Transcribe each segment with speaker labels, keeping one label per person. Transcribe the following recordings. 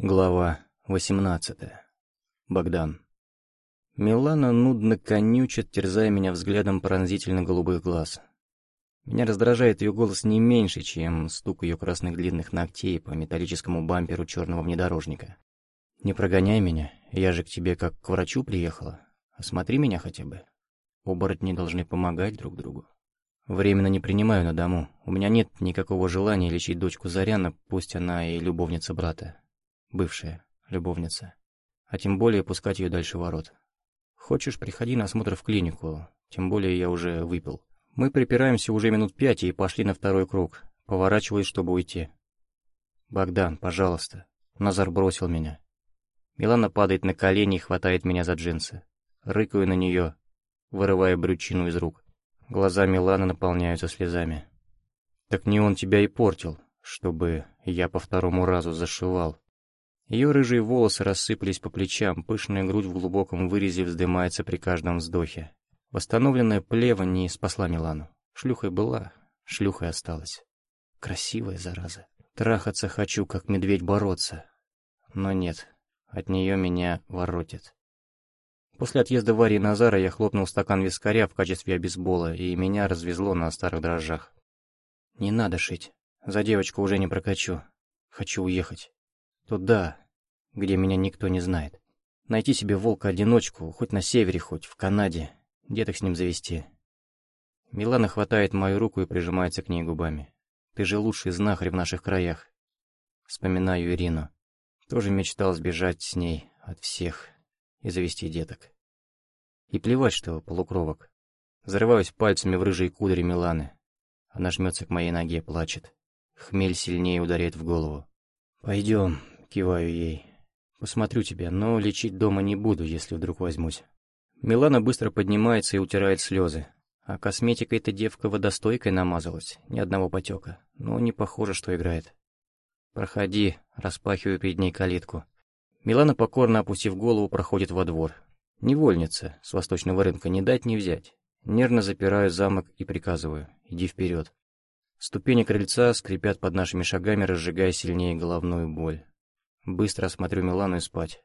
Speaker 1: Глава 18. Богдан. Милана нудно конючит, терзая меня взглядом пронзительно-голубых глаз. Меня раздражает ее голос не меньше, чем стук ее красных длинных ногтей по металлическому бамперу черного внедорожника. «Не прогоняй меня, я же к тебе как к врачу приехала. Осмотри меня хотя бы. Оборотни должны помогать друг другу». Временно не принимаю на дому. У меня нет никакого желания лечить дочку Заряна, пусть она и любовница брата бывшая любовница. А тем более пускать ее дальше ворот. Хочешь, приходи на осмотр в клинику, тем более я уже выпил. Мы припираемся уже минут пять и пошли на второй круг, поворачиваясь, чтобы уйти. «Богдан, пожалуйста». Назар бросил меня. Милана падает на колени и хватает меня за джинсы. Рыкаю на нее, вырывая брючину из рук. Глаза Миланы наполняются слезами. «Так не он тебя и портил, чтобы я по второму разу зашивал». Ее рыжие волосы рассыпались по плечам, пышная грудь в глубоком вырезе вздымается при каждом вздохе. Восстановленная плева не спасла Милану. Шлюхой была, шлюхой осталась. Красивая зараза. Трахаться хочу, как медведь бороться. Но нет, от нее меня воротит. После отъезда Вари и Назара я хлопнул стакан вискаря в качестве обезбола, и меня развезло на старых дрожжах. Не надо шить. За девочку уже не прокачу. Хочу уехать. Туда, где меня никто не знает. Найти себе волка-одиночку, хоть на севере, хоть в Канаде, деток с ним завести. Милана хватает мою руку и прижимается к ней губами. Ты же лучший знахарь в наших краях. Вспоминаю Ирину. Тоже мечтал сбежать с ней от всех и завести деток. И плевать, что полукровок. Зарываюсь пальцами в рыжие кудри Миланы. Она жмется к моей ноге, плачет. Хмель сильнее ударяет в голову. «Пойдем, Киваю ей. «Посмотрю тебя, но лечить дома не буду, если вдруг возьмусь». Милана быстро поднимается и утирает слезы. А косметикой эта девка водостойкой намазалась, ни одного потека. Но не похоже, что играет. «Проходи», распахиваю перед ней калитку. Милана, покорно опустив голову, проходит во двор. Невольница, с восточного рынка, не дать не взять. Нервно запираю замок и приказываю, иди вперед. Ступени крыльца скрипят под нашими шагами, разжигая сильнее головную боль. Быстро осмотрю Милану и спать.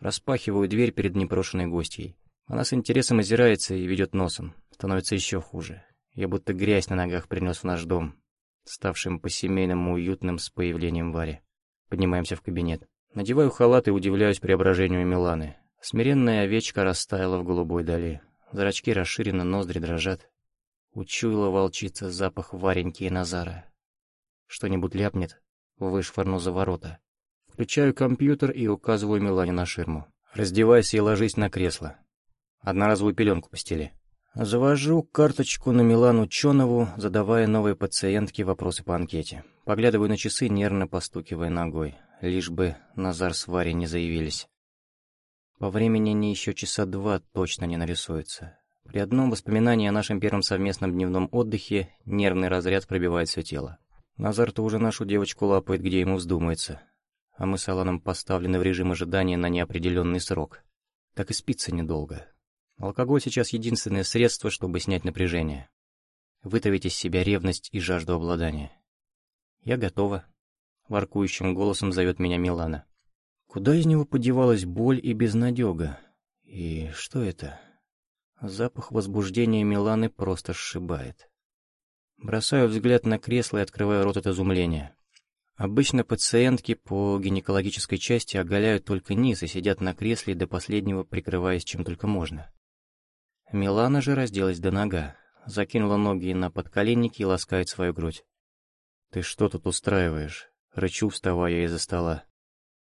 Speaker 1: Распахиваю дверь перед непрошенной гостьей. Она с интересом озирается и ведет носом. Становится еще хуже. Я будто грязь на ногах принес в наш дом, ставшим по-семейному уютным с появлением Вари. Поднимаемся в кабинет. Надеваю халат и удивляюсь преображению Миланы. Смиренная овечка растаяла в голубой дали. Зрачки расширены, ноздри дрожат. Учуяла волчица запах Вареньки и Назара. Что-нибудь ляпнет, вышвырну за ворота. Включаю компьютер и указываю Милане на ширму. Раздевайся и ложись на кресло. Одноразовую пеленку постели. Завожу карточку на Милану Чонову, задавая новой пациентке вопросы по анкете. Поглядываю на часы, нервно постукивая ногой. Лишь бы Назар с Варей не заявились. По времени они еще часа два точно не нарисуются. При одном воспоминании о нашем первом совместном дневном отдыхе нервный разряд пробивает все тело. Назар-то уже нашу девочку лапает, где ему вздумается а мы с Аланом поставлены в режим ожидания на неопределенный срок. Так и спится недолго. Алкоголь сейчас единственное средство, чтобы снять напряжение. Вытравить из себя ревность и жажду обладания. «Я готова», — воркующим голосом зовет меня Милана. Куда из него подевалась боль и безнадега? И что это? Запах возбуждения Миланы просто сшибает. Бросаю взгляд на кресло и открываю рот от изумления. Обычно пациентки по гинекологической части оголяют только низ и сидят на кресле до последнего, прикрываясь чем только можно. Милана же разделась до нога, закинула ноги на подколенники и ласкает свою грудь. «Ты что тут устраиваешь?» — рычу, вставая из-за стола.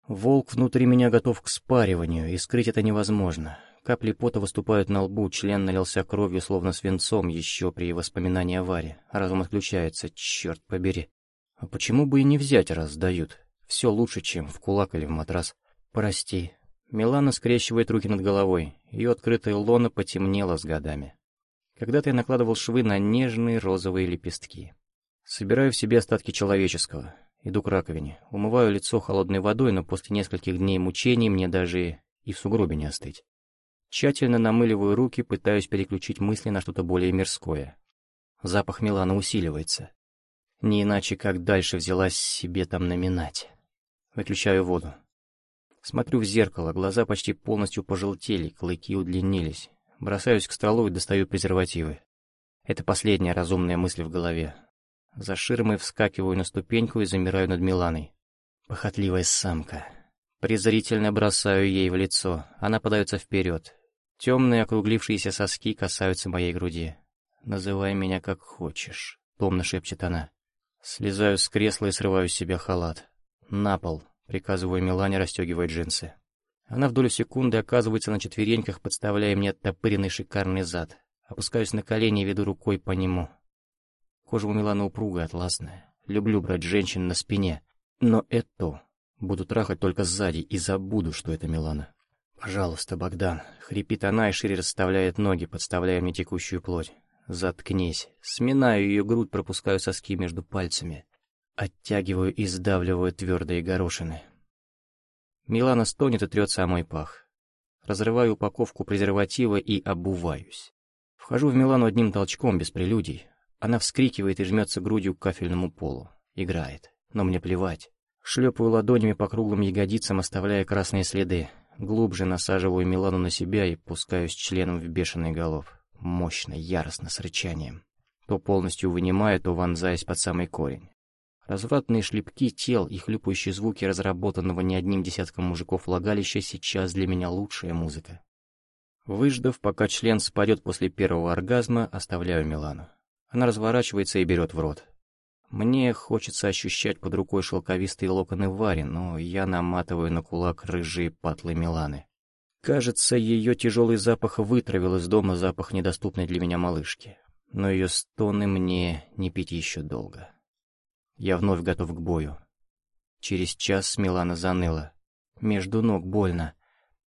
Speaker 1: Волк внутри меня готов к спариванию, и скрыть это невозможно. Капли пота выступают на лбу, член налился кровью, словно свинцом, еще при воспоминании о Варе. Разум отключается, черт побери. А почему бы и не взять, раз дают? Все лучше, чем в кулак или в матрас. Прости. Милана скрещивает руки над головой. Ее открытая лона потемнела с годами. Когда-то я накладывал швы на нежные розовые лепестки. Собираю в себе остатки человеческого. Иду к раковине. Умываю лицо холодной водой, но после нескольких дней мучений мне даже и в сугробе не остыть. Тщательно намыливаю руки, пытаюсь переключить мысли на что-то более мирское. Запах Милана усиливается. Не иначе, как дальше взялась себе там наминать. Выключаю воду. Смотрю в зеркало, глаза почти полностью пожелтели, клыки удлинились. Бросаюсь к столу и достаю презервативы. Это последняя разумная мысль в голове. За ширмой вскакиваю на ступеньку и замираю над Миланой. Похотливая самка. Презрительно бросаю ей в лицо. Она подается вперед. Темные округлившиеся соски касаются моей груди. «Называй меня как хочешь», — томно шепчет она. Слезаю с кресла и срываю с себя халат. «На пол», — приказываю Милане, расстегивая джинсы. Она в долю секунды оказывается на четвереньках, подставляя мне оттопыренный шикарный зад. Опускаюсь на колени и веду рукой по нему. Кожа у Миланы упругая, атласная. Люблю брать женщин на спине. Но эту буду трахать только сзади и забуду, что это Милана. «Пожалуйста, Богдан», — хрипит она и шире расставляет ноги, подставляя мне текущую плоть. «Заткнись». Сминаю ее грудь, пропускаю соски между пальцами. Оттягиваю и сдавливаю твердые горошины. Милана стонет и трется о мой пах. Разрываю упаковку презерватива и обуваюсь. Вхожу в Милану одним толчком, без прелюдий. Она вскрикивает и жмется грудью к кафельному полу. Играет. Но мне плевать. Шлепаю ладонями по круглым ягодицам, оставляя красные следы. Глубже насаживаю Милану на себя и пускаюсь членом в бешеный голов. Мощно, яростно, с рычанием. То полностью вынимаю, то вонзаясь под самый корень. Развратные шлепки тел и хлюпающие звуки разработанного не одним десятком мужиков влагалища сейчас для меня лучшая музыка. Выждав, пока член спадет после первого оргазма, оставляю Милану. Она разворачивается и берет в рот. Мне хочется ощущать под рукой шелковистые локоны Вари, но я наматываю на кулак рыжие патлы Миланы. Кажется, ее тяжелый запах вытравил из дома запах недоступной для меня малышки. Но ее стоны мне не пить еще долго. Я вновь готов к бою. Через час Милана заныла. Между ног больно.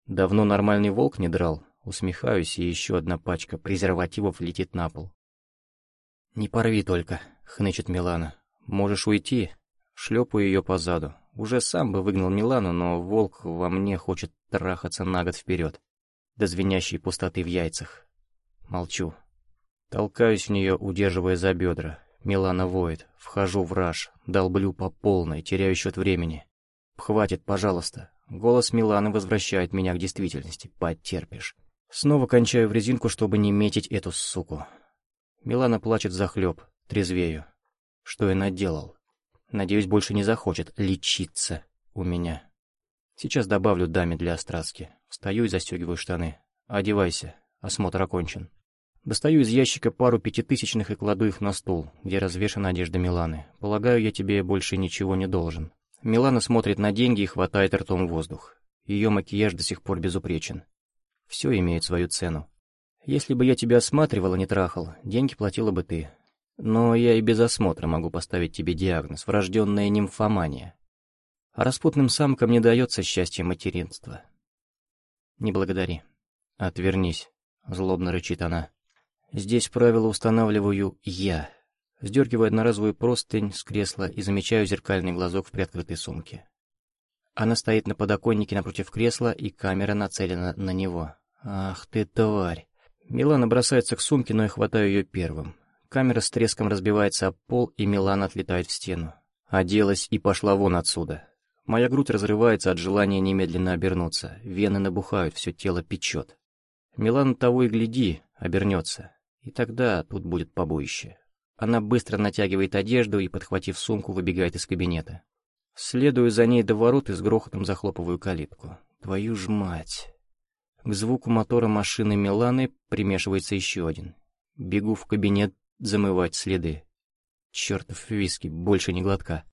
Speaker 1: Давно нормальный волк не драл. Усмехаюсь, и еще одна пачка презервативов летит на пол. «Не порви только», — хнычет Милана. «Можешь уйти?» Шлепаю ее по заду. Уже сам бы выгнал Милану, но волк во мне хочет трахаться на год вперед. До звенящей пустоты в яйцах. Молчу. Толкаюсь в нее, удерживая за бедра. Милана воет. Вхожу в раж. Долблю по полной, теряю счет времени. «Хватит, пожалуйста». Голос Миланы возвращает меня к действительности. Потерпишь. Снова кончаю в резинку, чтобы не метить эту суку. Милана плачет захлеб, трезвею. Что я наделал? Надеюсь, больше не захочет лечиться у меня. Сейчас добавлю даме для острастки. Встаю и застегиваю штаны. Одевайся, осмотр окончен. Достаю из ящика пару пятитысячных и кладу их на стол, где развешана одежда Миланы. Полагаю, я тебе больше ничего не должен. Милана смотрит на деньги и хватает ртом воздух. Ее макияж до сих пор безупречен. Все имеет свою цену. Если бы я тебя осматривал, а не трахал, деньги платила бы ты. Но я и без осмотра могу поставить тебе диагноз — врожденная нимфомания. А распутным самкам не дается счастье материнства. Не благодари. Отвернись, — злобно рычит она. Здесь правила устанавливаю я. Сдергиваю одноразовую простынь с кресла и замечаю зеркальный глазок в приоткрытой сумке. Она стоит на подоконнике напротив кресла, и камера нацелена на него. «Ах ты, тварь!» Милана бросается к сумке, но я хватаю ее первым. Камера с треском разбивается об пол, и Милана отлетает в стену. Оделась и пошла вон отсюда. Моя грудь разрывается от желания немедленно обернуться. Вены набухают, все тело печет. Милана того и гляди, обернется. И тогда тут будет побоище. Она быстро натягивает одежду и, подхватив сумку, выбегает из кабинета. Следую за ней до ворот и с грохотом захлопываю калитку. Твою ж мать! К звуку мотора машины Миланы примешивается еще один. Бегу в кабинет замывать следы. Чертов виски, больше не глотка.